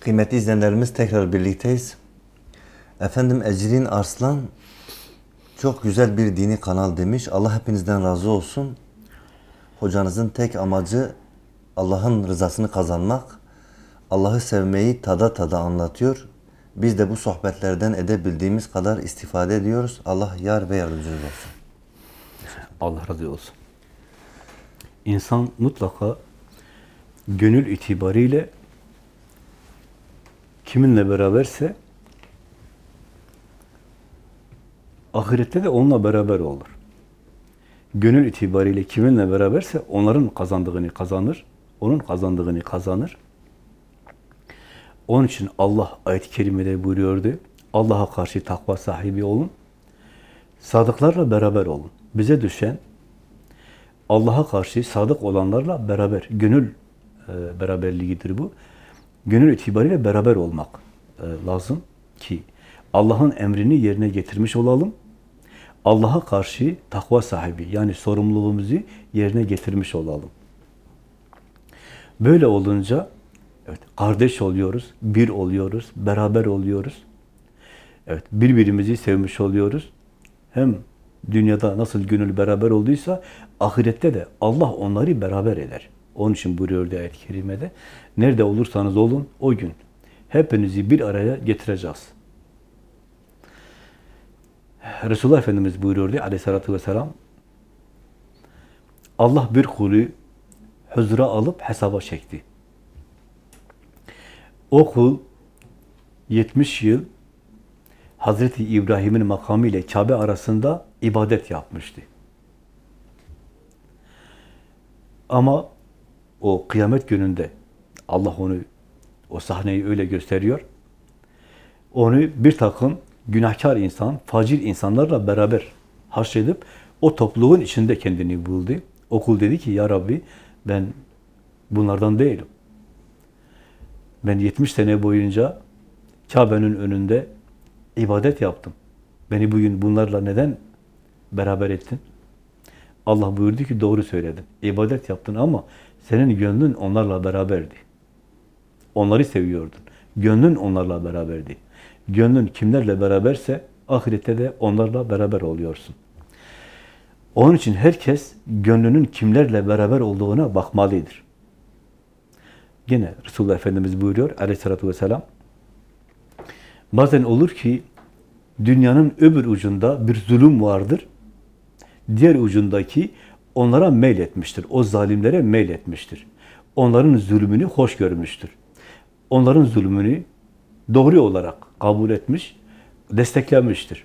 Kıymetli izleyenlerimiz tekrar birlikteyiz. Efendim Ecrin Arslan çok güzel bir dini kanal demiş. Allah hepinizden razı olsun. Hocanızın tek amacı Allah'ın rızasını kazanmak. Allah'ı sevmeyi tada tada anlatıyor. Biz de bu sohbetlerden edebildiğimiz kadar istifade ediyoruz. Allah yar ve yardımcınız olsun. Allah razı olsun. İnsan mutlaka gönül itibariyle kiminle beraberse ahirette de onunla beraber olur. Gönül itibariyle kiminle beraberse onların kazandığını kazanır, onun kazandığını kazanır. Onun için Allah ayet-i kerimede buyuruyordu. Allah'a karşı takva sahibi olun. Sadıklarla beraber olun. Bize düşen Allah'a karşı sadık olanlarla beraber, gönül e, beraberliğidir bu. Gönül itibariyle beraber olmak e, lazım ki Allah'ın emrini yerine getirmiş olalım. Allah'a karşı takva sahibi yani sorumluluğumuzu yerine getirmiş olalım. Böyle olunca evet kardeş oluyoruz, bir oluyoruz, beraber oluyoruz. Evet birbirimizi sevmiş oluyoruz. Hem dünyada nasıl gönül beraber olduysa ahirette de Allah onları beraber eder. Onun için buyuruyor ayet-i kerimede. Nerede olursanız olun o gün hepinizi bir araya getireceğiz. Resulullah Efendimiz buyuruyordu aleyhissalatü vesselam Allah bir kulu huzura alıp hesaba çekti. O kul 70 yıl Hazreti İbrahim'in makamı ile Kabe arasında ibadet yapmıştı. Ama o kıyamet gününde Allah onu o sahneyi öyle gösteriyor. Onu bir takım günahkar insan, facir insanlarla beraber haşredip o topluluğun içinde kendini buldu. Okul dedi ki ya Rabbi ben bunlardan değilim. Ben 70 sene boyunca Kabe'nin önünde ibadet yaptım. Beni bugün bunlarla neden beraber ettin? Allah buyurdu ki doğru söyledin. İbadet yaptın ama senin gönlün onlarla beraberdi. Onları seviyordun. Gönlün onlarla beraberdi. Gönlün kimlerle beraberse ahirette de onlarla beraber oluyorsun. Onun için herkes gönlünün kimlerle beraber olduğuna bakmalıdır. Yine Resulullah Efendimiz buyuruyor aleyhissalatü vesselam bazen olur ki dünyanın öbür ucunda bir zulüm vardır. Diğer ucundaki onlara meyletmiştir. O zalimlere meyletmiştir. Onların zulmünü hoş görmüştür. Onların zulmünü doğru olarak kabul etmiş, desteklenmiştir.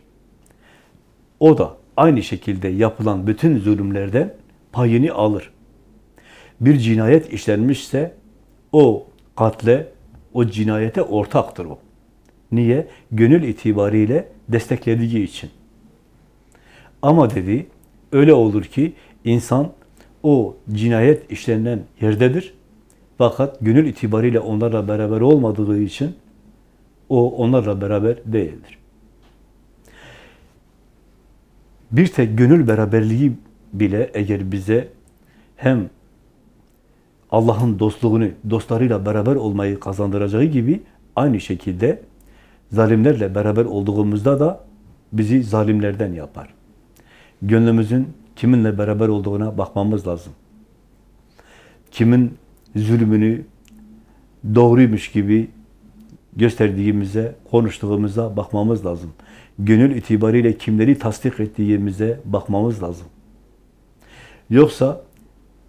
O da aynı şekilde yapılan bütün zulümlerden payını alır. Bir cinayet işlenmişse o katle, o cinayete ortaktır o. Niye? Gönül itibariyle desteklediği için. Ama dedi, öyle olur ki insan o cinayet işlenen yerdedir. Fakat gönül itibariyle onlarla beraber olmadığı için o onlarla beraber değildir. Bir tek gönül beraberliği bile eğer bize hem Allah'ın dostluğunu, dostlarıyla beraber olmayı kazandıracağı gibi aynı şekilde zalimlerle beraber olduğumuzda da bizi zalimlerden yapar. Gönlümüzün kiminle beraber olduğuna bakmamız lazım. Kimin zulmünü doğruymuş gibi gösterdiğimize, konuştuğumuza bakmamız lazım. Gönül itibariyle kimleri tasdik ettiğimize bakmamız lazım. Yoksa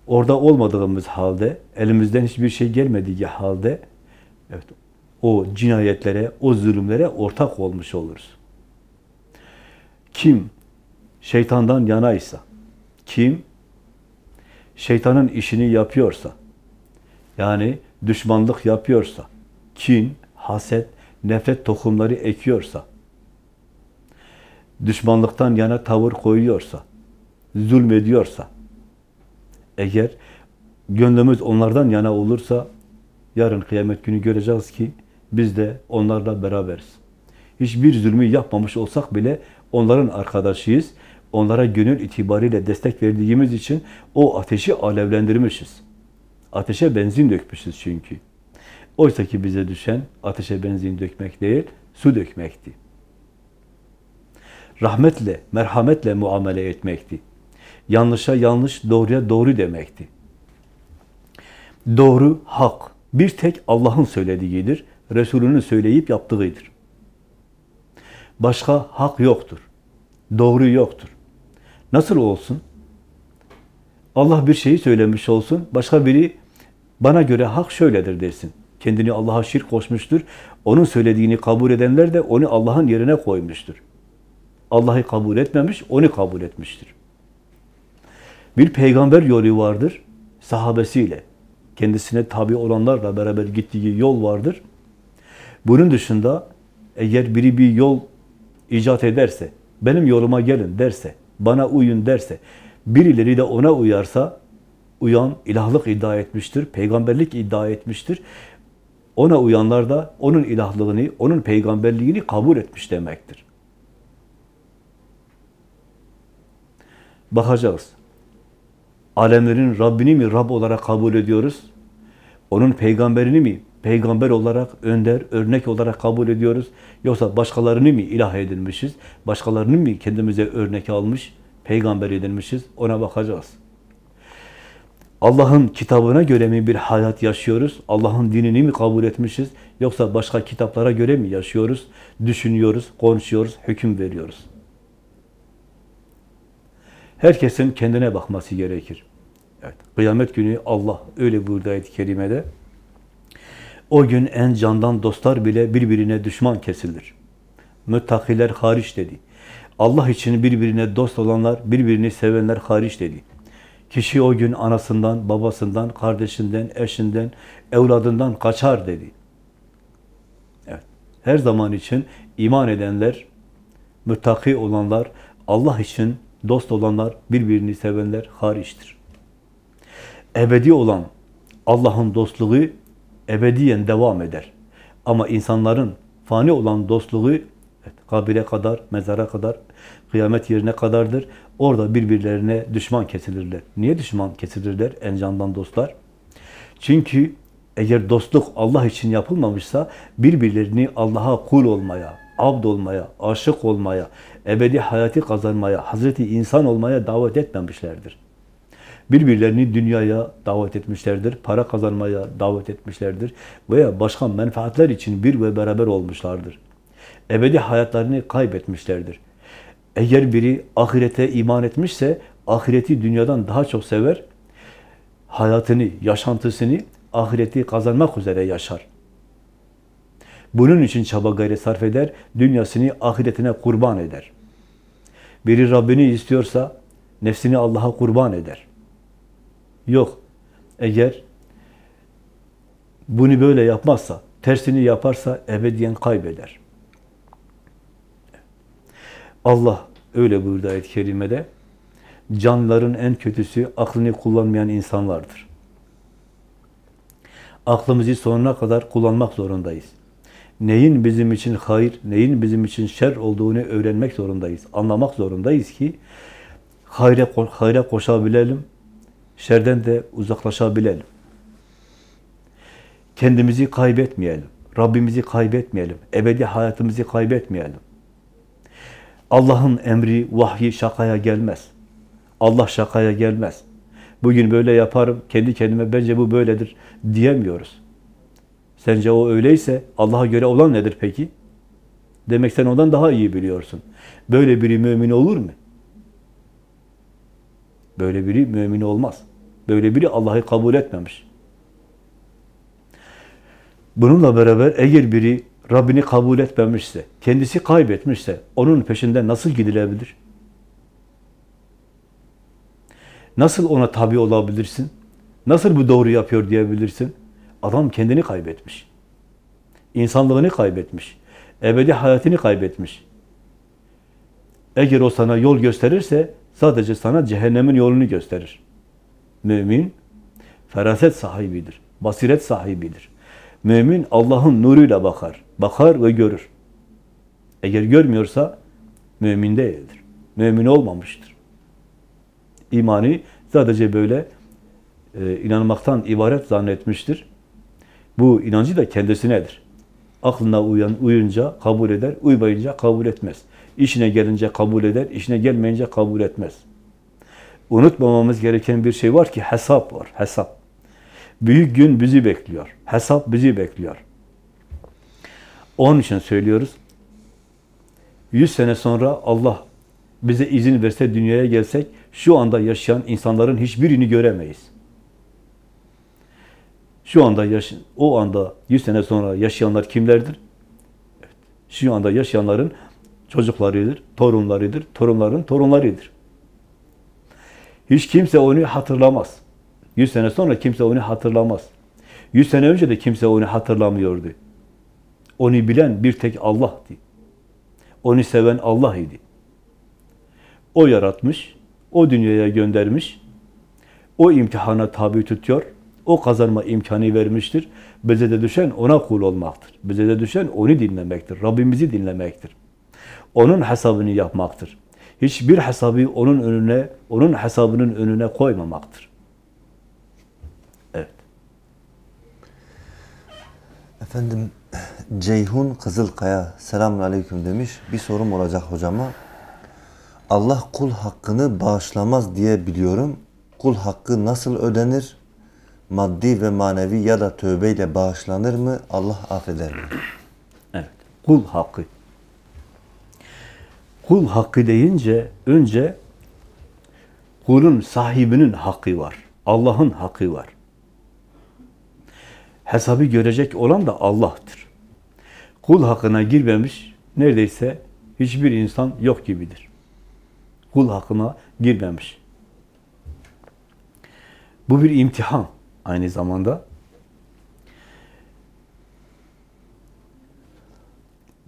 orada olmadığımız halde, elimizden hiçbir şey gelmediği halde evet, o cinayetlere, o zulümlere ortak olmuş oluruz. Kim şeytandan yanaysa, kim şeytanın işini yapıyorsa, yani düşmanlık yapıyorsa, kin, haset, nefret tohumları ekiyorsa, düşmanlıktan yana tavır koyuyorsa, zulmediyorsa, eğer gönlümüz onlardan yana olursa, yarın kıyamet günü göreceğiz ki biz de onlarla beraberiz. Hiçbir zulmü yapmamış olsak bile onların arkadaşıyız. Onlara gönül itibariyle destek verdiğimiz için o ateşi alevlendirmişiz. Ateşe benzin dökmüşüz çünkü. Oysa ki bize düşen ateşe benzin dökmek değil, su dökmekti. Rahmetle, merhametle muamele etmekti. Yanlışa yanlış, doğruya doğru demekti. Doğru, hak. Bir tek Allah'ın söylediğidir. Resulünün söyleyip yaptığıdır. Başka hak yoktur. Doğru yoktur. Nasıl olsun? Allah bir şeyi söylemiş olsun, başka biri bana göre hak şöyledir dersin. Kendini Allah'a şirk koşmuştur. Onun söylediğini kabul edenler de onu Allah'ın yerine koymuştur. Allah'ı kabul etmemiş, onu kabul etmiştir. Bir peygamber yolu vardır, sahabesiyle, kendisine tabi olanlarla beraber gittiği yol vardır. Bunun dışında eğer biri bir yol icat ederse, benim yoluma gelin derse, bana uyun derse, birileri de ona uyarsa, uyan ilahlık iddia etmiştir, peygamberlik iddia etmiştir. Ona uyanlar da onun ilahlığını, onun peygamberliğini kabul etmiş demektir. Bakacağız. Alemlerin Rabbini mi Rab olarak kabul ediyoruz? Onun peygamberini mi peygamber olarak, önder, örnek olarak kabul ediyoruz? Yoksa başkalarını mı ilah edinmişiz? Başkalarını mı kendimize örnek almış, peygamber edinmişiz? Ona bakacağız. Allah'ın kitabına göre mi bir hayat yaşıyoruz? Allah'ın dinini mi kabul etmişiz? Yoksa başka kitaplara göre mi yaşıyoruz? Düşünüyoruz, konuşuyoruz, hüküm veriyoruz. Herkesin kendine bakması gerekir. Evet, kıyamet günü Allah öyle buyurdu ayet-i kerimede. O gün en candan dostlar bile birbirine düşman kesilir. Müttakiler hariç dedi. Allah için birbirine dost olanlar, birbirini sevenler hariç dedi. Kişi o gün anasından, babasından, kardeşinden, eşinden, evladından kaçar dedi. Evet. Her zaman için iman edenler, müttaki olanlar, Allah için dost olanlar, birbirini sevenler hariçtir. Ebedi olan Allah'ın dostluğu ebediyen devam eder. Ama insanların fani olan dostluğu evet, kabire kadar, mezara kadar, kıyamet yerine kadardır. Orada birbirlerine düşman kesilirler. Niye düşman kesilirler en candan dostlar? Çünkü eğer dostluk Allah için yapılmamışsa birbirlerini Allah'a kul olmaya, abd olmaya, aşık olmaya, ebedi hayatı kazanmaya, Hazreti insan olmaya davet etmemişlerdir. Birbirlerini dünyaya davet etmişlerdir, para kazanmaya davet etmişlerdir veya başka menfaatler için bir ve beraber olmuşlardır. Ebedi hayatlarını kaybetmişlerdir. Eğer biri ahirete iman etmişse, ahireti dünyadan daha çok sever, hayatını, yaşantısını ahireti kazanmak üzere yaşar. Bunun için çaba gayret sarf eder, dünyasını ahiretine kurban eder. Biri Rabbini istiyorsa, nefsini Allah'a kurban eder. Yok, eğer bunu böyle yapmazsa, tersini yaparsa ebediyen kaybeder. Allah öyle buyurdu ayet-i kerimede. Canlıların en kötüsü aklını kullanmayan insanlardır. Aklımızı sonuna kadar kullanmak zorundayız. Neyin bizim için hayır, neyin bizim için şer olduğunu öğrenmek zorundayız. Anlamak zorundayız ki hayre, hayre koşabilelim, şerden de uzaklaşabilelim. Kendimizi kaybetmeyelim, Rabbimizi kaybetmeyelim, ebedi hayatımızı kaybetmeyelim. Allah'ın emri, vahyi şakaya gelmez. Allah şakaya gelmez. Bugün böyle yaparım, kendi kendime bence bu böyledir diyemiyoruz. Sence o öyleyse Allah'a göre olan nedir peki? Demek sen ondan daha iyi biliyorsun. Böyle biri mümin olur mu? Böyle biri mümin olmaz. Böyle biri Allah'ı kabul etmemiş. Bununla beraber eğer biri Rabbini kabul etmemişse, kendisi kaybetmişse, onun peşinden nasıl gidilebilir? Nasıl ona tabi olabilirsin? Nasıl bu doğru yapıyor diyebilirsin? Adam kendini kaybetmiş. İnsanlığını kaybetmiş. Ebedi hayatını kaybetmiş. Eğer o sana yol gösterirse, sadece sana cehennemin yolunu gösterir. Mümin, feraset sahibidir, basiret sahibidir. Mümin Allah'ın nuruyla bakar. Bakar ve görür. Eğer görmüyorsa mümin değildir. Mümin olmamıştır. İmanı sadece böyle e, inanmaktan ibaret zannetmiştir. Bu inancı da kendisinedir. Aklına uyan, uyunca kabul eder, uymayınca kabul etmez. İşine gelince kabul eder, işine gelmeyince kabul etmez. Unutmamamız gereken bir şey var ki hesap var, hesap. Büyük gün bizi bekliyor. Hesap bizi bekliyor. Onun için söylüyoruz. Yüz sene sonra Allah bize izin verse dünyaya gelsek şu anda yaşayan insanların hiçbirini göremeyiz. Şu anda yaş o anda 100 sene sonra yaşayanlar kimlerdir? Şu anda yaşayanların çocuklarıdır, torunlarıdır, torunların torunlarıdır. Hiç kimse onu hatırlamaz. 100 sene sonra kimse onu hatırlamaz. 100 sene önce de kimse onu hatırlamıyordu. Onu bilen bir tek Allah'tı. Onu seven Allah idi. O yaratmış, o dünyaya göndermiş, o imtihana tabi tutuyor, o kazanma imkanı vermiştir. Bize de düşen ona kul olmaktır. Bize de düşen onu dinlemektir. Rabbimizi dinlemektir. Onun hesabını yapmaktır. Hiçbir hesabı onun önüne, onun hesabının önüne koymamaktır. Evet. Efendim Ceyhun Kızılkaya selamun aleyküm demiş. Bir sorum olacak hocama. Allah kul hakkını bağışlamaz diye biliyorum. Kul hakkı nasıl ödenir? Maddi ve manevi ya da tövbeyle bağışlanır mı? Allah affeder mi? Evet. Kul hakkı. Kul hakkı deyince önce kulun sahibinin hakkı var. Allah'ın hakkı var. Hesabı görecek olan da Allah'tır. Kul hakkına girmemiş neredeyse hiçbir insan yok gibidir. Kul hakkına girmemiş. Bu bir imtihan aynı zamanda.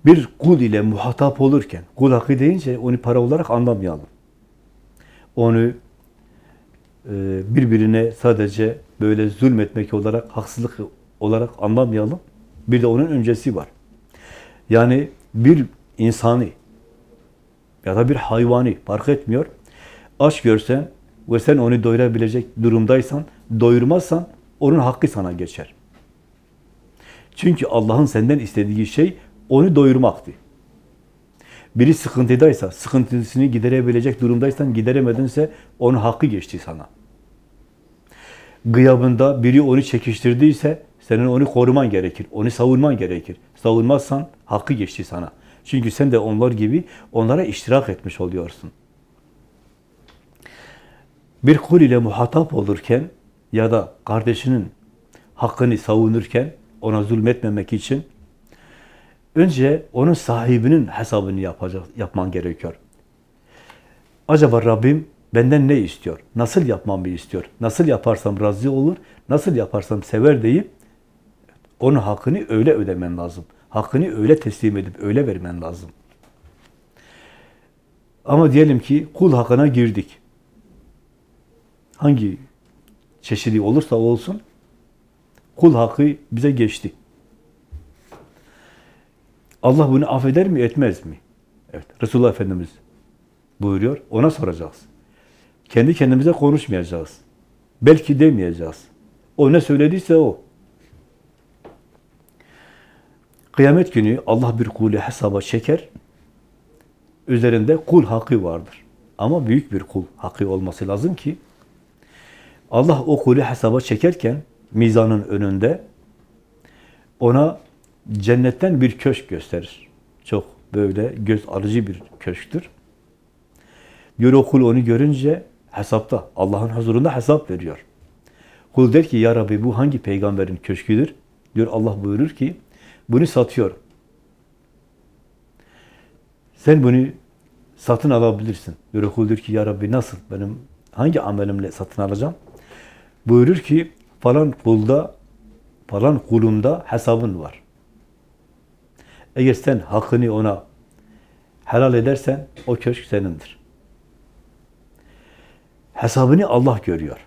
Bir kul ile muhatap olurken, kul hakkı deyince onu para olarak anlamayalım. Onu e, birbirine sadece böyle zulmetmek olarak, haksızlık olarak anlamayalım. Bir de onun öncesi var. Yani bir insani ya da bir hayvani fark etmiyor. Aç görsen ve sen onu doyurabilecek durumdaysan, doyurmazsan onun hakkı sana geçer. Çünkü Allah'ın senden istediği şey onu doyurmaktı. Biri sıkıntıdaysa, sıkıntısını giderebilecek durumdaysan, gideremedinse onun hakkı geçti sana. Gıyabında biri onu çekiştirdiyse, senin onu koruman gerekir, onu savunman gerekir. Savunmazsan hakkı geçti sana. Çünkü sen de onlar gibi onlara iştirak etmiş oluyorsun. Bir kul ile muhatap olurken ya da kardeşinin hakkını savunurken ona zulmetmemek için Önce onun sahibinin hesabını yapacak, yapman gerekiyor. Acaba Rabbim benden ne istiyor? Nasıl yapmamı istiyor? Nasıl yaparsam razı olur? Nasıl yaparsam sever deyip onun hakkını öyle ödemen lazım. Hakkını öyle teslim edip öyle vermen lazım. Ama diyelim ki kul hakkına girdik. Hangi çeşidi olursa olsun kul hakkı bize geçti. Allah bunu affeder mi, etmez mi? Evet, Resulullah Efendimiz buyuruyor. Ona soracağız. Kendi kendimize konuşmayacağız. Belki demeyeceğiz. O ne söylediyse o. Kıyamet günü Allah bir kulü hesaba çeker. Üzerinde kul hakkı vardır. Ama büyük bir kul hakkı olması lazım ki Allah o kulü hesaba çekerken mizanın önünde ona cennetten bir köşk gösterir. Çok böyle göz alıcı bir köşktür. Diyor o kul onu görünce hesapta, Allah'ın huzurunda hesap veriyor. Kul der ki ya Rabbi bu hangi peygamberin köşküdür? Diyor Allah buyurur ki bunu satıyor. Sen bunu satın alabilirsin. Diyor kul diyor ki ya Rabbi nasıl? Benim hangi amelimle satın alacağım? Buyurur ki falan kulda falan kulumda hesabın var. Eğer sen hakkını ona helal edersen o köşk senindir. Hesabını Allah görüyor.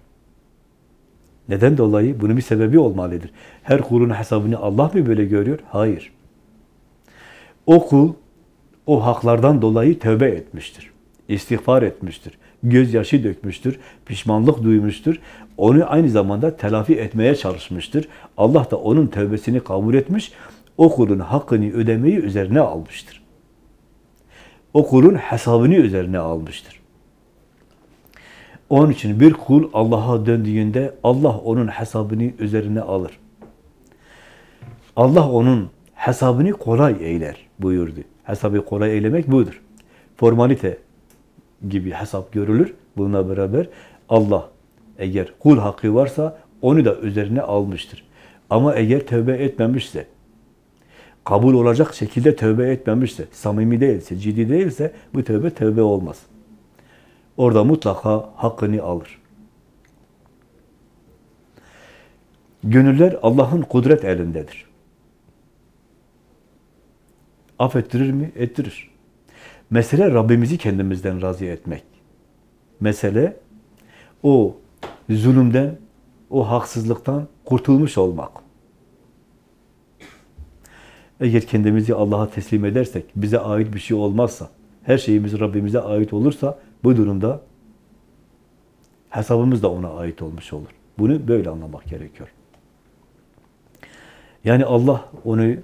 Neden dolayı? Bunun bir sebebi olmalıdır. Her kulun hesabını Allah mı böyle görüyor? Hayır. O kul o haklardan dolayı tövbe etmiştir. İstiğfar etmiştir. Gözyaşı dökmüştür. Pişmanlık duymuştur. onu aynı zamanda telafi etmeye çalışmıştır. Allah da onun tövbesini kabul etmiş, o kulun hakkını ödemeyi üzerine almıştır. O kulun hesabını üzerine almıştır. Onun için bir kul Allah'a döndüğünde Allah onun hesabını üzerine alır. Allah onun hesabını kolay eyler buyurdu. Hesabı kolay eylemek budur. Formalite gibi hesap görülür. Bununla beraber Allah eğer kul hakkı varsa onu da üzerine almıştır. Ama eğer tövbe etmemişse, kabul olacak şekilde tövbe etmemişse, samimi değilse, ciddi değilse bu tövbe tövbe olmaz. Orada mutlaka hakkını alır. Gönüller Allah'ın kudret elindedir. Affettirir mi? Ettirir. Mesele Rabbimizi kendimizden razı etmek. Mesele o zulümden, o haksızlıktan kurtulmuş olmak. Eğer kendimizi Allah'a teslim edersek, bize ait bir şey olmazsa, her şeyimiz Rabbimize ait olursa, bu durumda hesabımız da ona ait olmuş olur. Bunu böyle anlamak gerekiyor. Yani Allah onu e,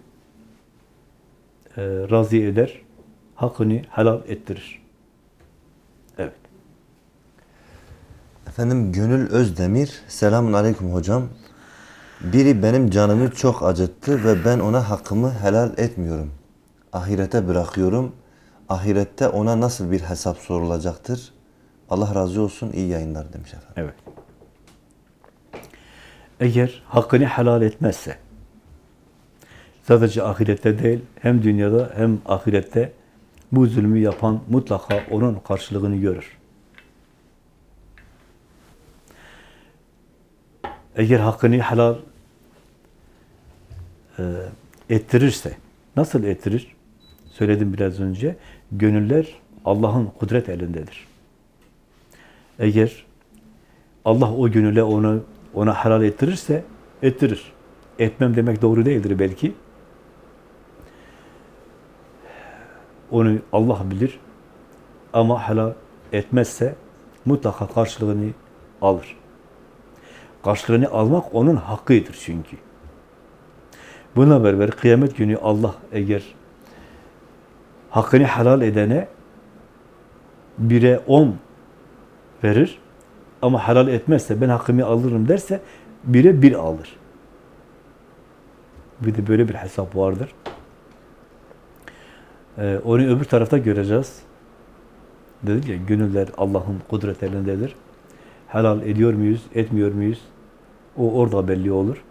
razı eder, hakkını helal ettirir. Evet. Efendim Gönül Özdemir, selamun aleyküm hocam. Biri benim canımı çok acıttı ve ben ona hakkımı helal etmiyorum. Ahirete bırakıyorum. Ahirette ona nasıl bir hesap sorulacaktır? Allah razı olsun, iyi yayınlar demiş efendim. Evet. Eğer hakkını helal etmezse, sadece ahirette değil, hem dünyada hem ahirette bu zulmü yapan mutlaka onun karşılığını görür. Eğer hakkını helal e, ettirirse, nasıl ettirir? Söyledim biraz önce, gönüller Allah'ın kudret elindedir. Eğer Allah o gönüle onu ona helal ettirirse ettirir. Etmem demek doğru değildir belki. Onu Allah bilir. Ama helal etmezse mutlaka karşılığını alır. Karşılığını almak onun hakkıdır çünkü. Buna beraber kıyamet günü Allah eğer hakkını helal edene bire on verir. Ama helal etmezse ben hakkımı alırım derse bire bir alır. Bir de böyle bir hesap vardır. Ee, onu öbür tarafta göreceğiz. Dedik ya gönüller Allah'ın kudret elindedir. Helal ediyor muyuz, etmiyor muyuz? O orada belli olur.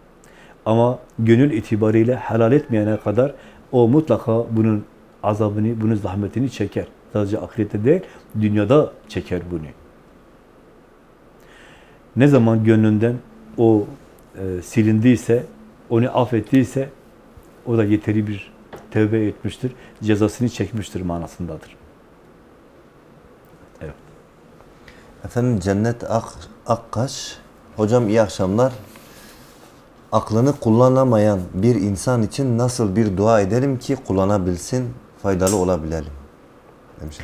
Ama gönül itibariyle helal etmeyene kadar o mutlaka bunun azabını, bunun zahmetini çeker. Sadece ahirette değil, dünyada çeker bunu. Ne zaman gönlünden o e, silindiyse, onu affettiyse o da yeteri bir tövbe etmiştir, cezasını çekmiştir manasındadır. Evet. Efendim Cennet Ak, Akkaş, hocam iyi akşamlar. Aklını kullanamayan bir insan için nasıl bir dua edelim ki kullanabilsin, faydalı olabilelim? Demiş.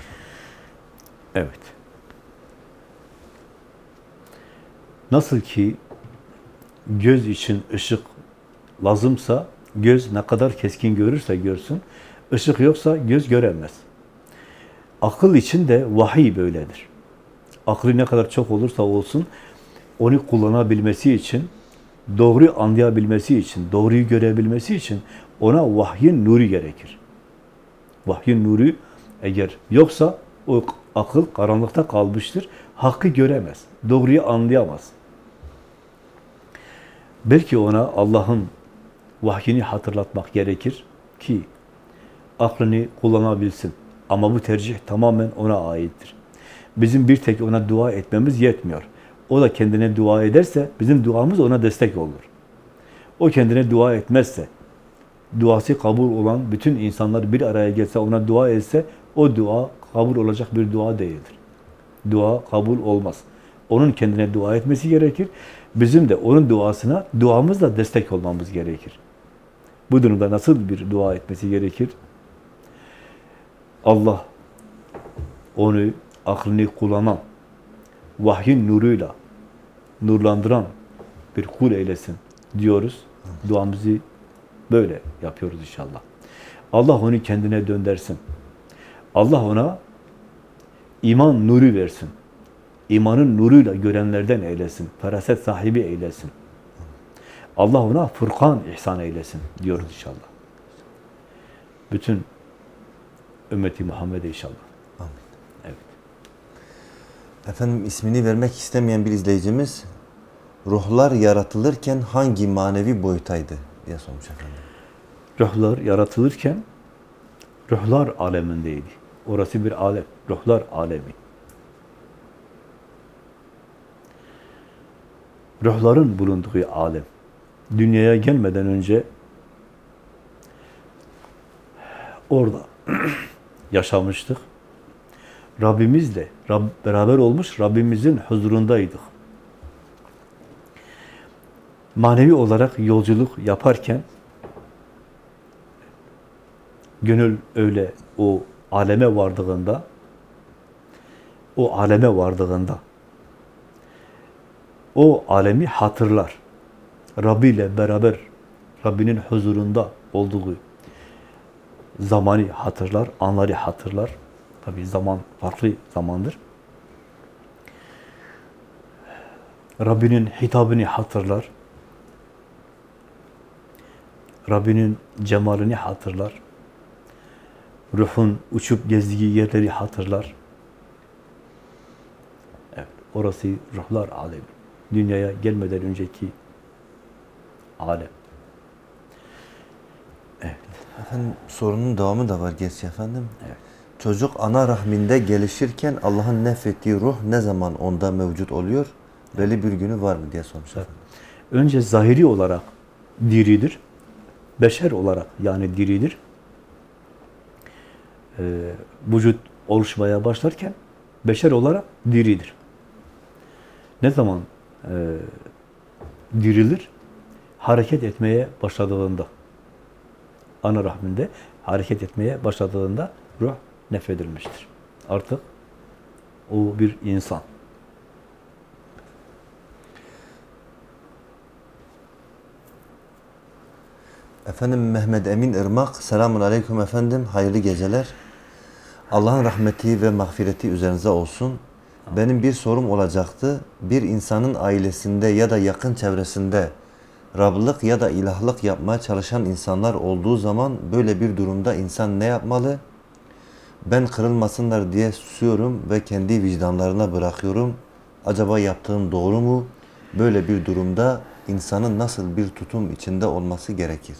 Evet. Nasıl ki göz için ışık lazımsa, göz ne kadar keskin görürse görsün, ışık yoksa göz göremez. Akıl için de vahiy böyledir. Aklı ne kadar çok olursa olsun, onu kullanabilmesi için, doğru anlayabilmesi için, doğruyu görebilmesi için ona vahyin nuru gerekir. Vahyin nuru eğer yoksa o akıl karanlıkta kalmıştır. Hakkı göremez. Doğruyu anlayamaz. Belki ona Allah'ın vahyini hatırlatmak gerekir ki aklını kullanabilsin. Ama bu tercih tamamen ona aittir. Bizim bir tek ona dua etmemiz yetmiyor. O da kendine dua ederse bizim duamız ona destek olur. O kendine dua etmezse, duası kabul olan bütün insanlar bir araya gelse ona dua etse o dua kabul olacak bir dua değildir. Dua kabul olmaz. Onun kendine dua etmesi gerekir. Bizim de onun duasına duamızla destek olmamız gerekir. Bu durumda nasıl bir dua etmesi gerekir? Allah onu aklını kullanan vahyin nuruyla nurlandıran bir kul eylesin diyoruz. Duamızı böyle yapıyoruz inşallah. Allah onu kendine döndersin. Allah ona iman nuru versin. İmanın nuruyla görenlerden eylesin. Feraset sahibi eylesin. Allah ona Furkan ihsan eylesin diyoruz inşallah. Bütün ümmeti Muhammed'e inşallah. Amin. Evet. Efendim ismini vermek istemeyen bir izleyicimiz ruhlar yaratılırken hangi manevi boyutaydı diye sormuş efendim. Ruhlar yaratılırken ruhlar alemindeydi. Orası bir alem. Ruhlar alemi. Ruhların bulunduğu alem. Dünyaya gelmeden önce orada yaşamıştık. Rabbimizle Rab, beraber olmuş Rabbimizin huzurundaydık. Manevi olarak yolculuk yaparken gönül öyle o aleme vardığında o aleme vardığında o alemi hatırlar. Rabbi ile beraber Rabbinin huzurunda olduğu zamanı hatırlar, anları hatırlar. Tabi zaman farklı zamandır. Rabbinin hitabını hatırlar. Rabbinin cemalini hatırlar. Ruhun uçup gezdiği yerleri hatırlar. Evet, orası ruhlar alemi. Dünyaya gelmeden önceki alem. Efendim sorunun devamı da var gerçi efendim. Evet. Çocuk ana rahminde gelişirken Allah'ın nefettiği ruh ne zaman onda mevcut oluyor? Belli bir günü var mı diye sormuş efendim. Önce zahiri olarak diridir. Beşer olarak yani diridir. Ee, vücut oluşmaya başlarken beşer olarak diridir. Ne zaman e, dirilir? Hareket etmeye başladığında. Ana rahminde hareket etmeye başladığında ruh nefedilmiştir. Artık o bir insan. Efendim Mehmet Emin Irmak, selamun aleyküm efendim, hayırlı geceler. Allah'ın rahmeti ve mağfireti üzerinize olsun. Benim bir sorum olacaktı. Bir insanın ailesinde ya da yakın çevresinde Rablık ya da ilahlık yapmaya çalışan insanlar olduğu zaman böyle bir durumda insan ne yapmalı? Ben kırılmasınlar diye susuyorum ve kendi vicdanlarına bırakıyorum. Acaba yaptığım doğru mu? Böyle bir durumda insanın nasıl bir tutum içinde olması gerekir?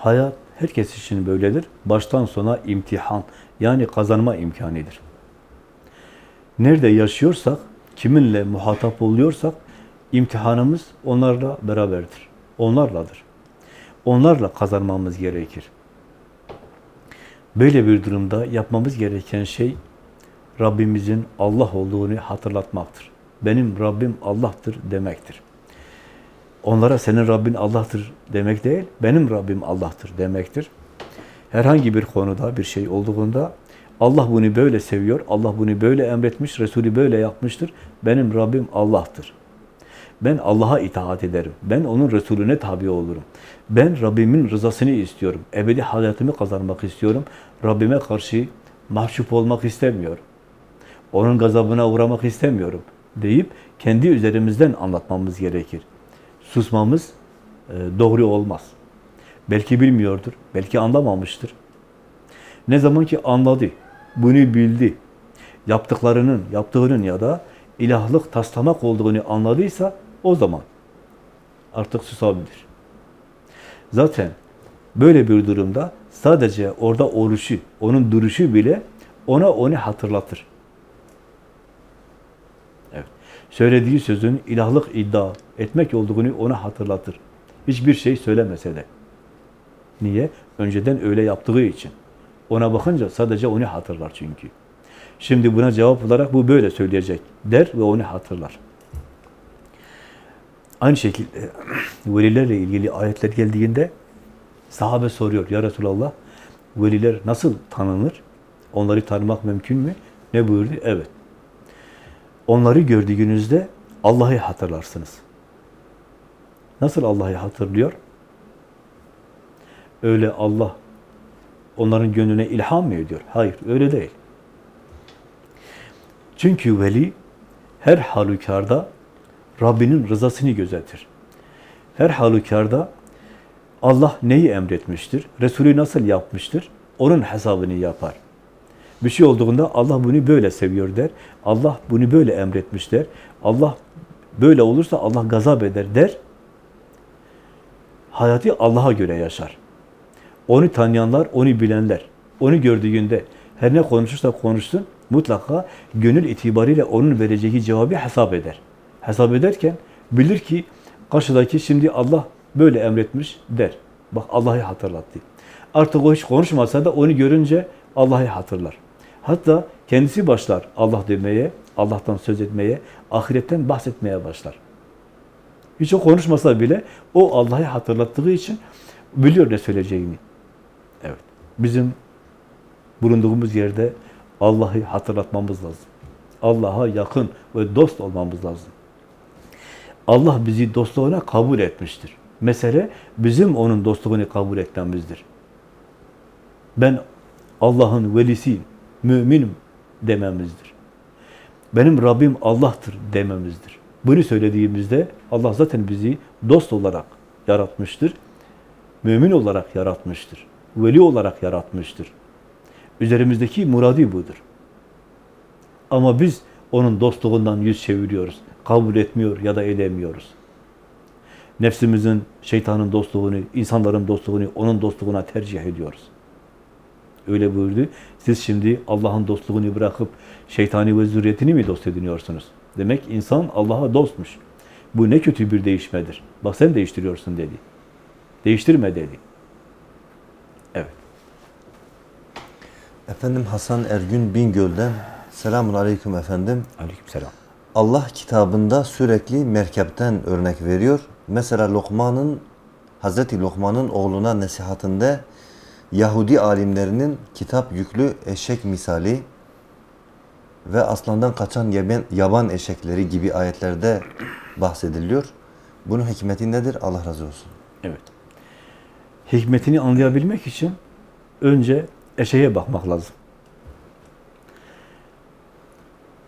Hayat herkes için böyledir. Baştan sona imtihan, yani kazanma imkanidir. Nerede yaşıyorsak, kiminle muhatap oluyorsak, imtihanımız onlarla beraberdir. Onlarladır. Onlarla kazanmamız gerekir. Böyle bir durumda yapmamız gereken şey, Rabbimizin Allah olduğunu hatırlatmaktır. Benim Rabbim Allah'tır demektir. Onlara senin Rabbin Allah'tır demek değil, benim Rabbim Allah'tır demektir. Herhangi bir konuda bir şey olduğunda Allah bunu böyle seviyor, Allah bunu böyle emretmiş, Resulü böyle yapmıştır. Benim Rabbim Allah'tır. Ben Allah'a itaat ederim. Ben onun Resulüne tabi olurum. Ben Rabbimin rızasını istiyorum. Ebedi hayatımı kazanmak istiyorum. Rabbime karşı mahcup olmak istemiyorum. Onun gazabına uğramak istemiyorum deyip kendi üzerimizden anlatmamız gerekir susmamız e, doğru olmaz. Belki bilmiyordur, belki anlamamıştır. Ne zaman ki anladı, bunu bildi, yaptıklarının, yaptığının ya da ilahlık taslamak olduğunu anladıysa o zaman artık susabilir. Zaten böyle bir durumda sadece orada oluşu, onun duruşu bile ona onu hatırlatır. Evet. Söylediği sözün ilahlık iddia etmek olduğunu ona hatırlatır. Hiçbir şey söylemese de. Niye? Önceden öyle yaptığı için. Ona bakınca sadece onu hatırlar çünkü. Şimdi buna cevap olarak bu böyle söyleyecek der ve onu hatırlar. Aynı şekilde velilerle ilgili ayetler geldiğinde sahabe soruyor. Ya Resulallah veliler nasıl tanınır? Onları tanımak mümkün mü? Ne buyurdu? Evet. Onları gördüğünüzde Allah'ı hatırlarsınız. Nasıl Allah'ı hatırlıyor? Öyle Allah onların gönlüne ilham mı ediyor? Hayır, öyle değil. Çünkü veli her halükarda Rabbinin rızasını gözetir. Her halükarda Allah neyi emretmiştir? Resulü nasıl yapmıştır? Onun hesabını yapar. Bir şey olduğunda Allah bunu böyle seviyor der. Allah bunu böyle emretmiş der. Allah böyle olursa Allah gazap eder der. Hayatı Allah'a göre yaşar. Onu tanıyanlar, onu bilenler, onu gördüğünde her ne konuşursa konuşsun mutlaka gönül itibariyle onun vereceği cevabı hesap eder. Hesap ederken bilir ki karşıdaki şimdi Allah böyle emretmiş der. Bak Allah'ı hatırlattı. Artık o hiç konuşmasa da onu görünce Allah'ı hatırlar. Hatta kendisi başlar Allah demeye, Allah'tan söz etmeye, ahiretten bahsetmeye başlar. Hiç o konuşmasa bile o Allah'ı hatırlattığı için biliyor ne söyleyeceğini. Evet. Bizim bulunduğumuz yerde Allah'ı hatırlatmamız lazım. Allah'a yakın ve dost olmamız lazım. Allah bizi dostluğuna kabul etmiştir. Mesele bizim onun dostluğunu kabul etmemizdir. Ben Allah'ın velisiyim, müminim dememizdir. Benim Rabbim Allah'tır dememizdir. Bunu söylediğimizde Allah zaten bizi dost olarak yaratmıştır. Mümin olarak yaratmıştır. Veli olarak yaratmıştır. Üzerimizdeki muradi budur. Ama biz onun dostluğundan yüz çeviriyoruz. Kabul etmiyor ya da edemiyoruz. Nefsimizin, şeytanın dostluğunu, insanların dostluğunu, onun dostluğuna tercih ediyoruz. Öyle buyurdu. Siz şimdi Allah'ın dostluğunu bırakıp şeytani ve zürriyetini mi dost ediniyorsunuz? Demek insan Allah'a dostmuş. Bu ne kötü bir değişmedir. Bak sen değiştiriyorsun dedi. Değiştirme dedi. Evet. Efendim Hasan Ergün Bingöl'den Selamun Aleyküm efendim. Aleykümselam. Allah kitabında sürekli merkepten örnek veriyor. Mesela Lokman'ın Hazreti Lokman'ın oğluna nasihatinde Yahudi alimlerinin kitap yüklü eşek misali ve aslandan kaçan yaban, eşekleri gibi ayetlerde bahsediliyor. Bunun hikmeti nedir? Allah razı olsun. Evet. Hikmetini anlayabilmek için önce eşeğe bakmak lazım.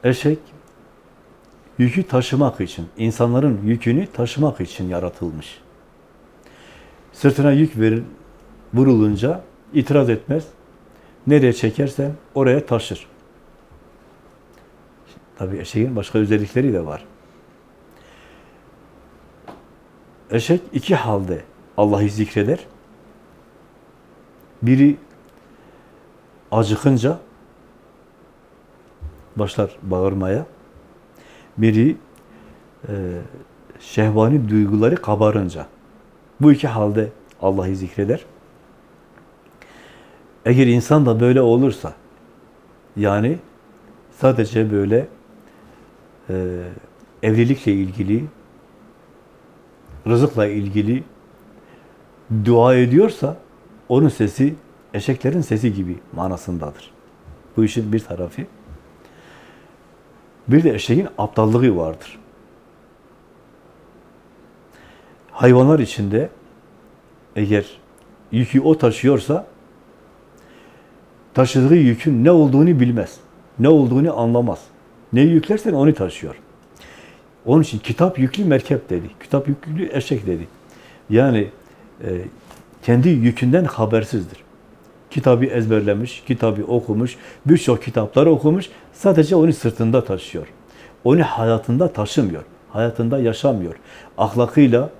Eşek yükü taşımak için, insanların yükünü taşımak için yaratılmış. Sırtına yük verir, vurulunca itiraz etmez. Nereye çekersen oraya taşır. Tabii eşeğin başka özellikleri de var. Eşek iki halde Allah'ı zikreder. Biri acıkınca başlar bağırmaya. Biri e, şehvani duyguları kabarınca. Bu iki halde Allah'ı zikreder. Eğer insan da böyle olursa, yani sadece böyle e, evlilikle ilgili, rızıkla ilgili dua ediyorsa, onun sesi eşeklerin sesi gibi manasındadır. Bu işin bir tarafı. Bir de eşeğin aptallığı vardır. Hayvanlar içinde eğer yükü o taşıyorsa taşıdığı yükün ne olduğunu bilmez. Ne olduğunu anlamaz. Neyi yüklersen onu taşıyor. Onun için kitap yüklü merkep dedi. Kitap yüklü eşek dedi. Yani e, kendi yükünden habersizdir. Kitabı ezberlemiş, kitabı okumuş, birçok kitapları okumuş, sadece onu sırtında taşıyor. Onu hayatında taşımıyor, hayatında yaşamıyor. Ahlakıyla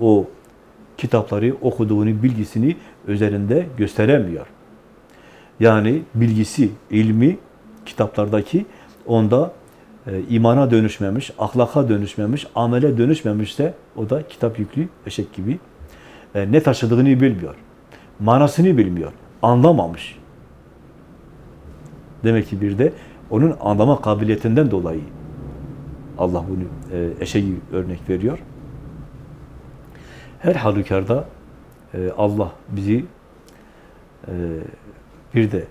o kitapları okuduğunu, bilgisini üzerinde gösteremiyor. Yani bilgisi, ilmi, kitaplardaki onda e, imana dönüşmemiş, ahlaka dönüşmemiş, amele dönüşmemişse o da kitap yüklü eşek gibi e, ne taşıdığını bilmiyor. Manasını bilmiyor. Anlamamış. Demek ki bir de onun anlama kabiliyetinden dolayı Allah bunu e, eşeği örnek veriyor. Her halükarda e, Allah bizi e, bir de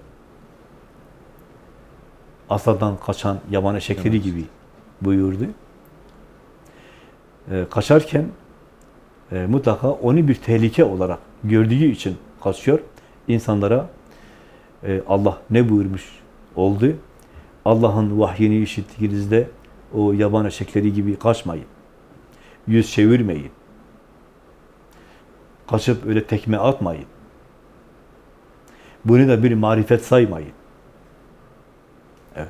aslandan kaçan yaban eşekleri Evet. gibi buyurdu. e, kaçarken e, mutlaka onu bir tehlike olarak gördüğü için kaçıyor. İnsanlara e, Allah ne buyurmuş oldu. Allah'ın vahyini işittiğinizde o yaban eşekleri gibi kaçmayın. Yüz çevirmeyin. Kaçıp öyle tekme atmayın. Bunu da bir marifet saymayın. Evet.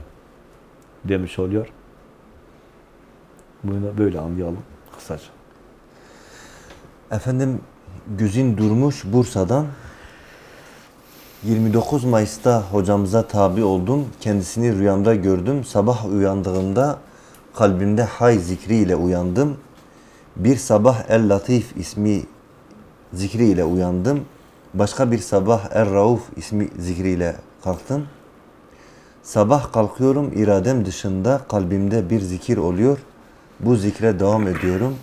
Demiş oluyor. Bunu da böyle anlayalım kısaca. Efendim Güzin Durmuş Bursa'dan 29 Mayıs'ta hocamıza tabi oldum. Kendisini rüyamda gördüm. Sabah uyandığımda kalbimde hay zikriyle uyandım. Bir sabah El Latif ismi zikriyle uyandım. Başka bir sabah Er Rauf ismi zikriyle kalktım. Sabah kalkıyorum iradem dışında kalbimde bir zikir oluyor. Bu zikre devam ediyorum.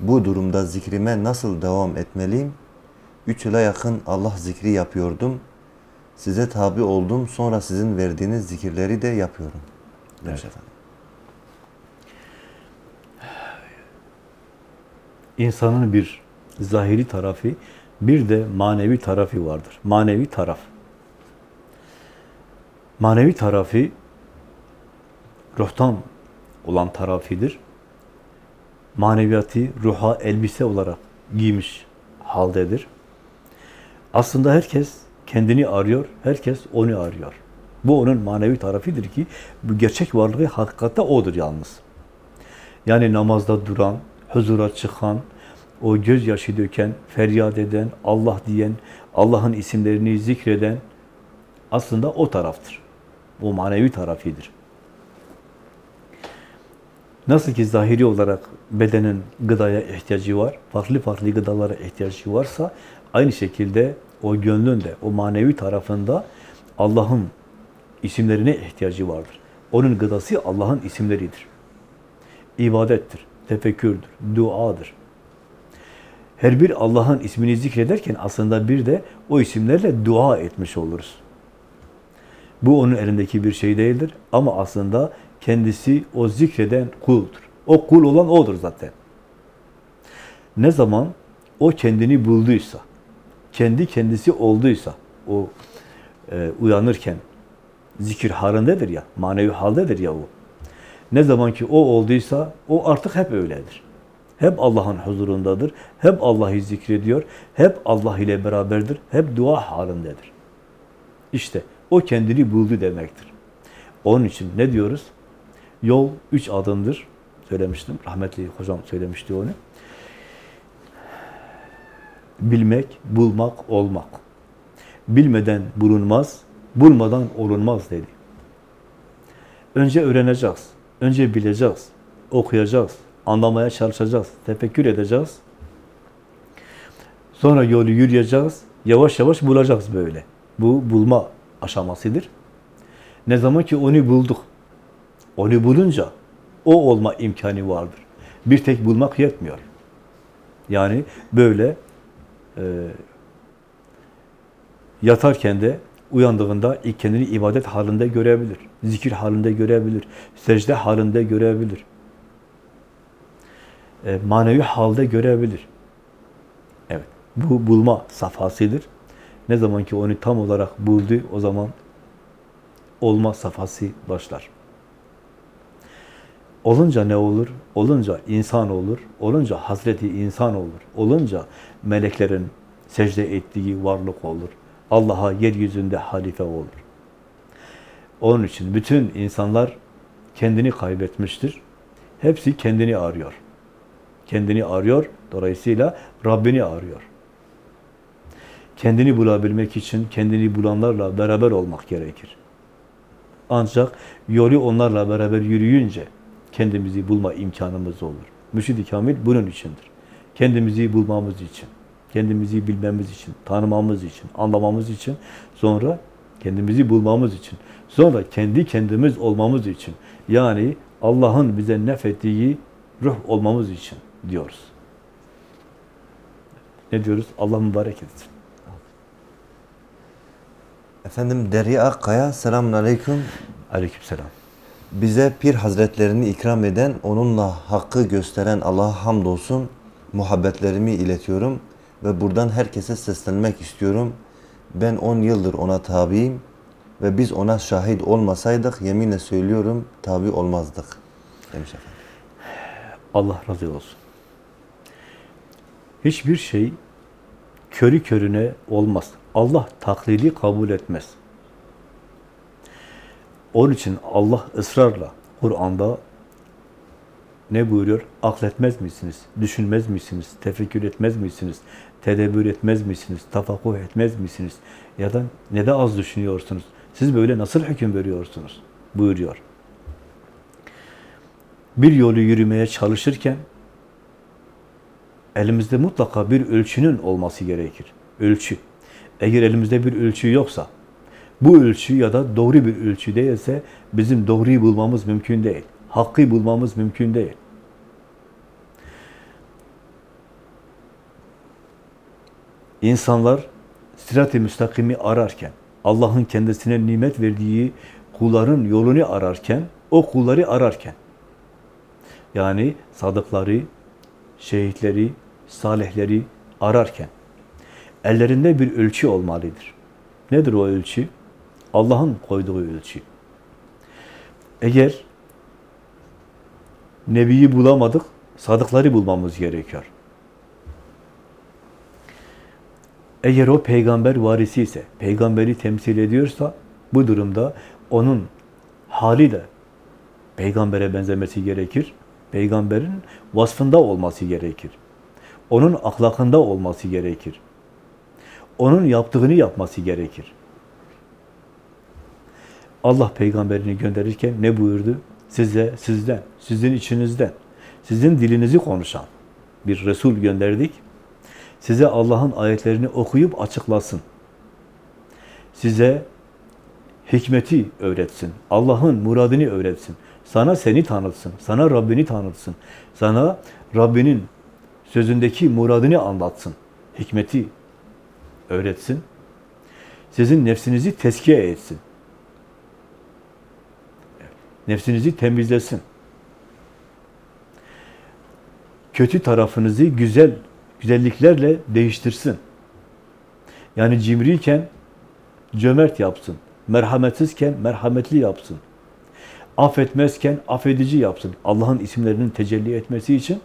Bu durumda zikrime nasıl devam etmeliyim? Üç yıla yakın Allah zikri yapıyordum. Size tabi oldum. Sonra sizin verdiğiniz zikirleri de yapıyorum. Evet. efendim. İnsanın bir zahiri tarafı, bir de manevi tarafı vardır. Manevi taraf. Manevi tarafı ruhtan olan tarafıdır. Maneviyatı ruha elbise olarak giymiş haldedir. Aslında herkes kendini arıyor, herkes onu arıyor. Bu onun manevi tarafıdır ki bu gerçek varlığı hakikatte odur yalnız. Yani namazda duran, huzura çıkan, o gözyaşı döken, feryat eden, Allah diyen, Allah'ın isimlerini zikreden aslında o taraftır. O manevi tarafıdır. Nasıl ki zahiri olarak bedenin gıdaya ihtiyacı var, farklı farklı gıdalara ihtiyacı varsa, aynı şekilde o gönlün de, o manevi tarafında Allah'ın isimlerine ihtiyacı vardır. Onun gıdası Allah'ın isimleridir. İbadettir, tefekkürdür, duadır. Her bir Allah'ın ismini zikrederken aslında bir de o isimlerle dua etmiş oluruz. Bu onun elindeki bir şey değildir ama aslında kendisi o zikreden kuldur. O kul olan odur zaten. Ne zaman o kendini bulduysa, kendi kendisi olduysa, o e, uyanırken zikir halindedir ya, manevi haldedir ya o. Ne zaman ki o olduysa, o artık hep öyledir. Hep Allah'ın huzurundadır, hep Allah'ı zikrediyor, hep Allah ile beraberdir, hep dua halindedir. İşte o kendini buldu demektir. Onun için ne diyoruz? Yol üç adımdır. Söylemiştim, rahmetli hocam söylemişti onu. Bilmek, bulmak, olmak. Bilmeden bulunmaz, bulmadan olunmaz dedi. Önce öğreneceğiz, önce bileceğiz, okuyacağız, anlamaya çalışacağız, tefekkür edeceğiz. Sonra yolu yürüyeceğiz, yavaş yavaş bulacağız böyle. Bu bulma aşamasıdır. Ne zaman ki onu bulduk, onu bulunca o olma imkanı vardır. Bir tek bulmak yetmiyor. Yani böyle e, yatarken de uyandığında ilk kendini ibadet halinde görebilir. Zikir halinde görebilir. Secde halinde görebilir. E, manevi halde görebilir. Evet. Bu bulma safhasıdır. Ne zaman ki onu tam olarak buldu, o zaman olma safhası başlar. Olunca ne olur? Olunca insan olur. Olunca Hazreti insan olur. Olunca meleklerin secde ettiği varlık olur. Allah'a yeryüzünde halife olur. Onun için bütün insanlar kendini kaybetmiştir. Hepsi kendini arıyor. Kendini arıyor. Dolayısıyla Rabbini arıyor. Kendini bulabilmek için kendini bulanlarla beraber olmak gerekir. Ancak yolu onlarla beraber yürüyünce kendimizi bulma imkanımız olur. Mürşid-i Kamil bunun içindir. Kendimizi bulmamız için, kendimizi bilmemiz için, tanımamız için, anlamamız için, sonra kendimizi bulmamız için, sonra kendi kendimiz olmamız için, yani Allah'ın bize nefettiği ruh olmamız için diyoruz. Ne diyoruz? Allah mübarek etsin. Efendim Derya Akkaya, selamun aleyküm. Aleykümselam. bize Pir Hazretlerini ikram eden, onunla hakkı gösteren Allah'a hamdolsun. Muhabbetlerimi iletiyorum ve buradan herkese seslenmek istiyorum. Ben 10 yıldır ona tabiyim ve biz ona şahit olmasaydık yeminle söylüyorum tabi olmazdık demiş efendim. Allah razı olsun. Hiçbir şey körü körüne olmaz. Allah taklidi kabul etmez. Onun için Allah ısrarla Kur'an'da ne buyuruyor? Akletmez misiniz? Düşünmez misiniz? Tefekkür etmez misiniz? Tedebbür etmez misiniz? Tafakkuh etmez misiniz? Ya da ne de az düşünüyorsunuz? Siz böyle nasıl hüküm veriyorsunuz? Buyuruyor. Bir yolu yürümeye çalışırken elimizde mutlaka bir ölçünün olması gerekir. Ölçü. Eğer elimizde bir ölçü yoksa, bu ölçü ya da doğru bir ölçü değilse bizim doğruyu bulmamız mümkün değil. Hakkı bulmamız mümkün değil. İnsanlar sirat-i müstakimi ararken, Allah'ın kendisine nimet verdiği kulların yolunu ararken, o kulları ararken, yani sadıkları, şehitleri, salihleri ararken, ellerinde bir ölçü olmalıdır. Nedir o ölçü? Allah'ın koyduğu ölçü. Eğer Nebiyi bulamadık, sadıkları bulmamız gerekiyor. Eğer o peygamber varisi ise, peygamberi temsil ediyorsa, bu durumda onun hali de peygambere benzemesi gerekir. Peygamberin vasfında olması gerekir. Onun ahlakında olması gerekir. Onun yaptığını yapması gerekir. Allah peygamberini gönderirken ne buyurdu? Size, sizden, sizin içinizden, sizin dilinizi konuşan bir Resul gönderdik. Size Allah'ın ayetlerini okuyup açıklasın. Size hikmeti öğretsin. Allah'ın muradını öğretsin. Sana seni tanıtsın. Sana Rabbini tanıtsın. Sana Rabbinin sözündeki muradını anlatsın. Hikmeti öğretsin. Sizin nefsinizi teskiye etsin. Nefsinizi temizlesin. Kötü tarafınızı güzel güzelliklerle değiştirsin. Yani cimriyken cömert yapsın. Merhametsizken merhametli yapsın. Affetmezken affedici yapsın. Allah'ın isimlerinin tecelli etmesi için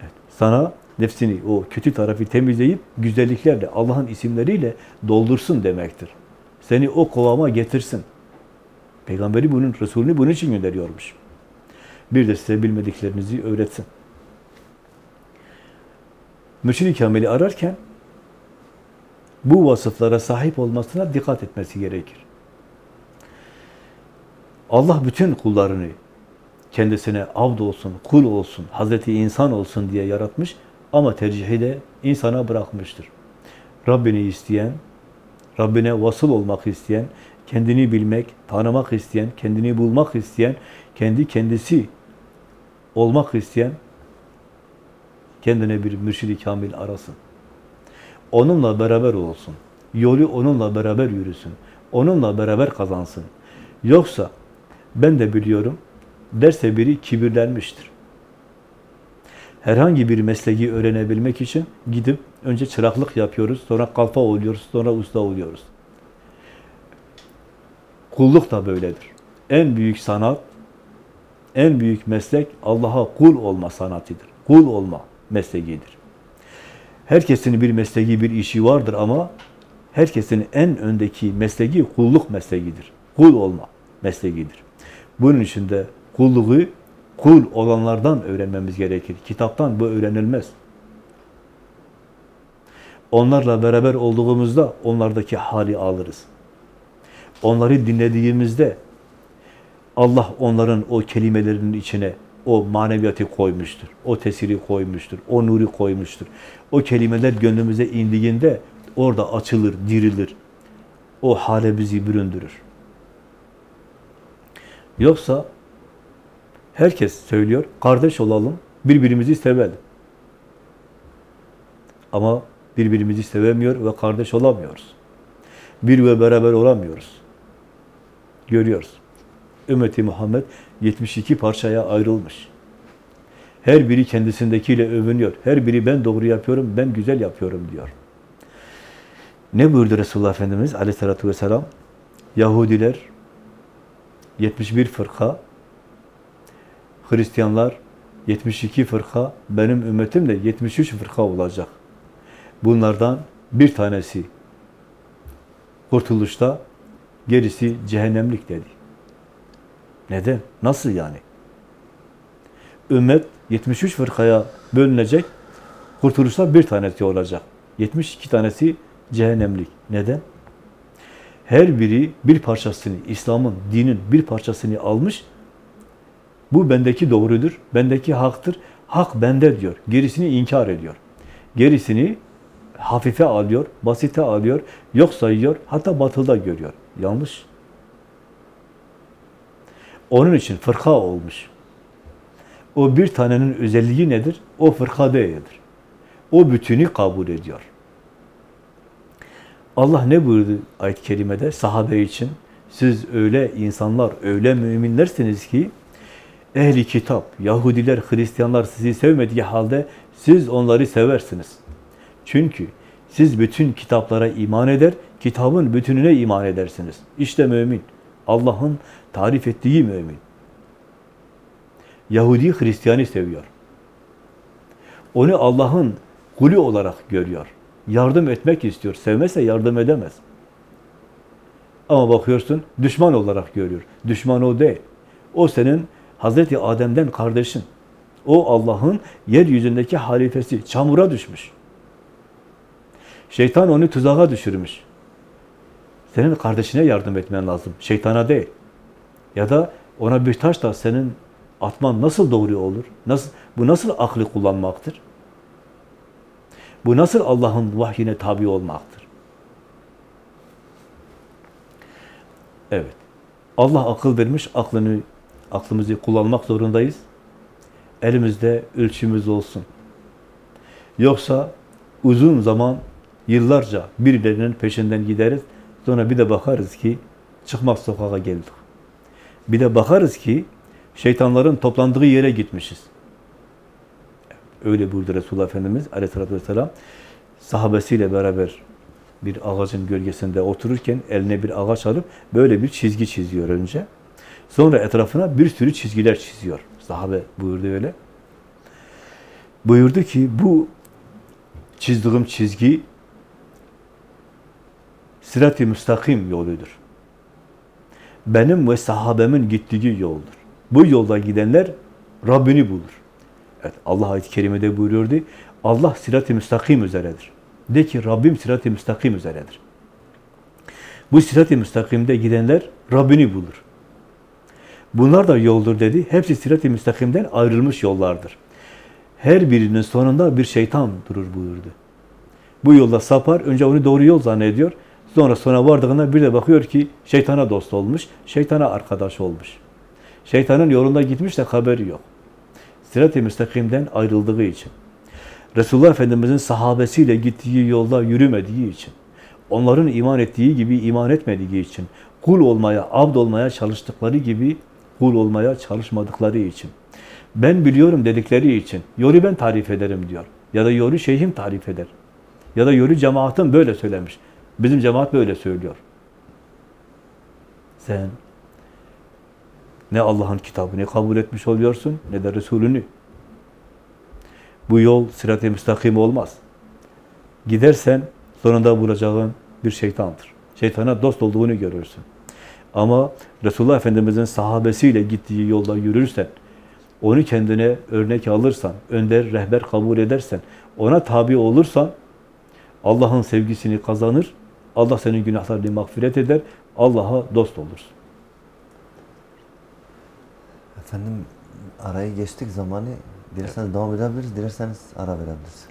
evet, sana nefsini, o kötü tarafı temizleyip güzelliklerle, Allah'ın isimleriyle doldursun demektir. Seni o kovama getirsin. Peygamberi bunun, Resulünü bunun için gönderiyormuş. Bir de size bilmediklerinizi öğretsin. Mürşid-i Kamil'i ararken bu vasıflara sahip olmasına dikkat etmesi gerekir. Allah bütün kullarını kendisine avd olsun, kul olsun, Hazreti insan olsun diye yaratmış ama tercihi de insana bırakmıştır. Rabbini isteyen, Rabbine vasıl olmak isteyen, kendini bilmek, tanımak isteyen, kendini bulmak isteyen, kendi kendisi olmak isteyen kendine bir mürşidi kamil arasın. Onunla beraber olsun. Yolu onunla beraber yürüsün. Onunla beraber kazansın. Yoksa ben de biliyorum derse biri kibirlenmiştir. Herhangi bir mesleği öğrenebilmek için gidip önce çıraklık yapıyoruz, sonra kalfa oluyoruz, sonra usta oluyoruz. Kulluk da böyledir. En büyük sanat, en büyük meslek Allah'a kul olma sanatıdır. Kul olma mesleğidir. Herkesin bir mesleği, bir işi vardır ama herkesin en öndeki mesleği kulluk mesleğidir. Kul olma mesleğidir. Bunun için de kulluğu kul olanlardan öğrenmemiz gerekir. Kitaptan bu öğrenilmez. Onlarla beraber olduğumuzda onlardaki hali alırız. Onları dinlediğimizde Allah onların o kelimelerinin içine o maneviyatı koymuştur. O tesiri koymuştur. O nuru koymuştur. O kelimeler gönlümüze indiğinde orada açılır, dirilir. O hale bizi büründürür. Yoksa herkes söylüyor, kardeş olalım, birbirimizi sevelim. Ama birbirimizi sevemiyor ve kardeş olamıyoruz. Bir ve beraber olamıyoruz. Görüyoruz. Ümmeti Muhammed 72 parçaya ayrılmış. Her biri kendisindekiyle övünüyor. Her biri ben doğru yapıyorum, ben güzel yapıyorum diyor. Ne buyurdu Resulullah Efendimiz aleyhissalatü vesselam? Yahudiler 71 fırka, Hristiyanlar 72 fırka, benim ümmetim de 73 fırka olacak. Bunlardan bir tanesi kurtuluşta, gerisi cehennemlik dedi. Neden? Nasıl yani? Ümmet 73 fırkaya bölünecek, kurtuluşta bir tanesi olacak. 72 tanesi cehennemlik. Neden? Her biri bir parçasını, İslam'ın, dinin bir parçasını almış, bu bendeki doğrudur, bendeki haktır, hak bende diyor. Gerisini inkar ediyor. Gerisini hafife alıyor, basite alıyor, yok sayıyor, hatta batılda görüyor. Yanlış. Onun için fırka olmuş. O bir tanenin özelliği nedir? O fırka değildir. O bütünü kabul ediyor. Allah ne buyurdu ayet-i kerimede? Sahabe için, siz öyle insanlar, öyle müminlersiniz ki, ehli kitap, Yahudiler, Hristiyanlar sizi sevmediği halde siz onları seversiniz. Çünkü siz bütün kitaplara iman eder, kitabın bütününe iman edersiniz. İşte mümin. Allah'ın tarif ettiği mümin. Yahudi Hristiyanı seviyor. Onu Allah'ın kulü olarak görüyor. Yardım etmek istiyor. Sevmezse yardım edemez. Ama bakıyorsun düşman olarak görüyor. Düşman o değil. O senin Hazreti Adem'den kardeşin. O Allah'ın yeryüzündeki halifesi. Çamura düşmüş. Şeytan onu tuzağa düşürmüş. Senin kardeşine yardım etmen lazım. Şeytana değil. Ya da ona bir taş da senin atman nasıl doğru olur? Nasıl bu nasıl aklı kullanmaktır? Bu nasıl Allah'ın vahyine tabi olmaktır? Evet. Allah akıl vermiş, aklını aklımızı kullanmak zorundayız. Elimizde ölçümüz olsun. Yoksa uzun zaman, yıllarca birilerinin peşinden gideriz. Sonra bir de bakarız ki çıkmaz sokağa geldik. Bir de bakarız ki şeytanların toplandığı yere gitmişiz. Öyle buyurdu Resulullah Efendimiz aleyhissalatü vesselam. Sahabesiyle beraber bir ağacın gölgesinde otururken eline bir ağaç alıp böyle bir çizgi çiziyor önce. Sonra etrafına bir sürü çizgiler çiziyor. Sahabe buyurdu öyle. Buyurdu ki bu çizdiğim çizgi sirat-i müstakim yoludur. Benim ve sahabemin gittiği yoldur. Bu yolda gidenler Rabbini bulur. Evet, Allah ayet-i kerimede buyuruyordu. Allah sirat-i müstakim üzeredir. De ki Rabbim sirat-i müstakim üzeredir. Bu sirat-i müstakimde gidenler Rabbini bulur. Bunlar da yoldur dedi. Hepsi sirat-i müstakimden ayrılmış yollardır. Her birinin sonunda bir şeytan durur buyurdu. Bu yolda sapar, önce onu doğru yol zannediyor. Sonra sona vardığında bir de bakıyor ki şeytana dost olmuş, şeytana arkadaş olmuş. Şeytanın yolunda gitmiş de haberi yok. Sirat-i müstakimden ayrıldığı için. Resulullah Efendimiz'in sahabesiyle gittiği yolda yürümediği için. Onların iman ettiği gibi iman etmediği için. Kul olmaya, abd olmaya çalıştıkları gibi kul olmaya çalışmadıkları için. Ben biliyorum dedikleri için. Yolu ben tarif ederim diyor. Ya da yolu şeyhim tarif eder. Ya da yolu cemaatim böyle söylemiş. Bizim cemaat böyle söylüyor. Sen ne Allah'ın kitabını kabul etmiş oluyorsun ne de Resulünü. Bu yol sırat-ı müstakim olmaz. Gidersen sonunda bulacağın bir şeytandır. Şeytana dost olduğunu görürsün. Ama Resulullah Efendimiz'in sahabesiyle gittiği yolda yürürsen, onu kendine örnek alırsan, önder, rehber kabul edersen, ona tabi olursan, Allah'ın sevgisini kazanır, Allah senin günahlarını mağfiret eder, Allah'a dost olursun. Efendim arayı geçtik zamanı. Dilerseniz devam edebiliriz, dilerseniz ara verebiliriz.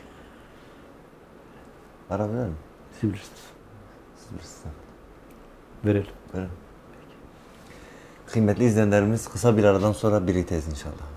Ara verelim. Siz bilirsiniz. Siz bilirsiniz. Verelim. Verelim. Kıymetli izleyenlerimiz kısa bir aradan sonra birlikteyiz inşallah.